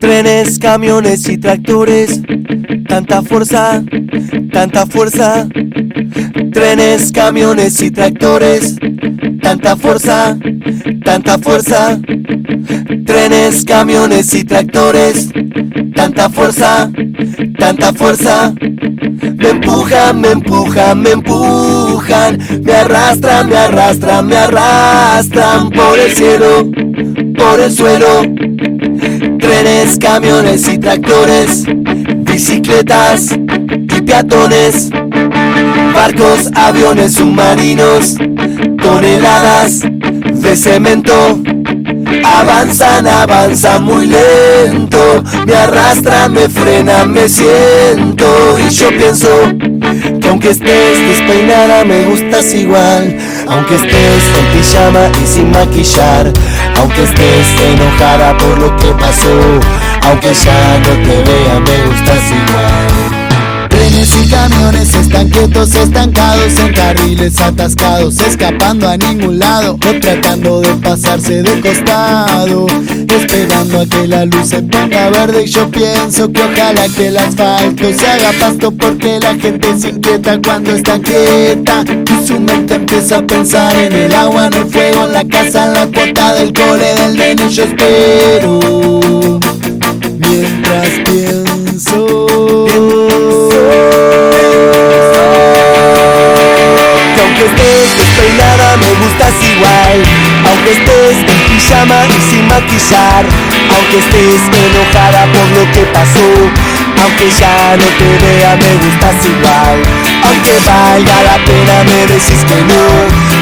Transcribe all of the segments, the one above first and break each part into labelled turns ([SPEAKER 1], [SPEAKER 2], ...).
[SPEAKER 1] Trenes, camiones y tractores, tanta fuerza, tanta fuerza. Trenes, camiones y tractores, tanta fuerza, tanta fuerza. Trenes, camiones y tractores, tanta fuerza, tanta fuerza. Me empujan, me empujan, me me arrastran, me arrastran, me arrastran por el cielo, por el suelo trenes, camiones y tractores, bicicletas y peatones, barcos, aviones submarinos, toneladas de cemento. Avanzan, avanzan muy lento, me arrastra, me frena, me siento. Y yo pienso que aunque estés despeinada me gustas igual, aunque estés con pijama y sin maquillar, aunque estés enojada por lo que pasó, aunque ya no te vea me gustas igual.
[SPEAKER 2] Trenes y camiones están quietos, estancados en carriles atascados, escapando a ningún lado o tratando de pasarse de costado, esperando a que la luz se ponga verde. Y yo pienso que ojalá que el asfalto se haga pasto porque la gente se inquieta cuando está quieta y su mente empieza a pensar en el agua, en el fuego, en la casa, en la cuota del cole del nene. Yo espero
[SPEAKER 1] pijama y sin maquillar Aunque estés enojada por lo que pasó. Aunque ya no te vea me gustas igual. Aunque valga la pena me decís que no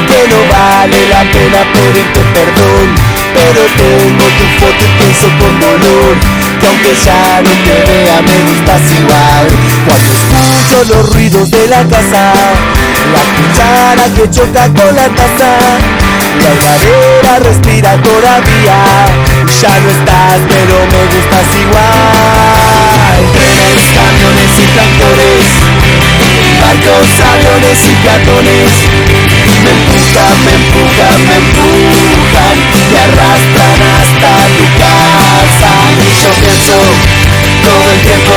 [SPEAKER 1] Que no vale la pena pedirte perdón. Pero tengo tu foto y pienso con dolor Que aunque ya no te vea me gustas igual. Cuando escucho los ruidos de la casa la cuchara que choca con la taza La heladera respira todavía. Ya no estás pero me gustas igual. Trenes, camiones y tractores Barcos, aviones y peatones. Me empujan, me empujan, me empujan Me arrastran hasta tu casa. Y yo pienso todo el tiempo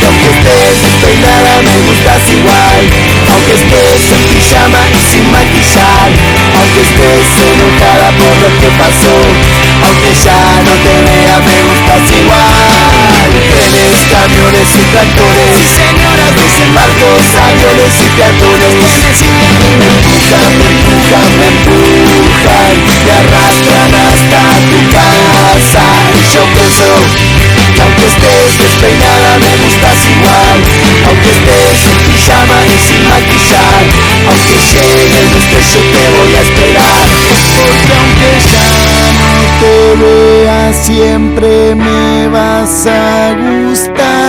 [SPEAKER 1] que aunque estés despeinada me gustas igual. Aunque estés en pijama y sin maquillar estés enojada por lo que pasó. Aunque ya no te vea me gustas igual. Trenes, camiones y tractores. Y señoras dicen barcos, aviones y peatones. Me empujan, me empujan, me empujan. Me arrastran hasta tu casa. Y yo pienso que aunque estés despeinada me gustas igual. Aunque estés en pijama y sin maquillar. Aunque llegue el yo te voy a
[SPEAKER 2] Porque aunque ya no te vea siempre me vas a gustar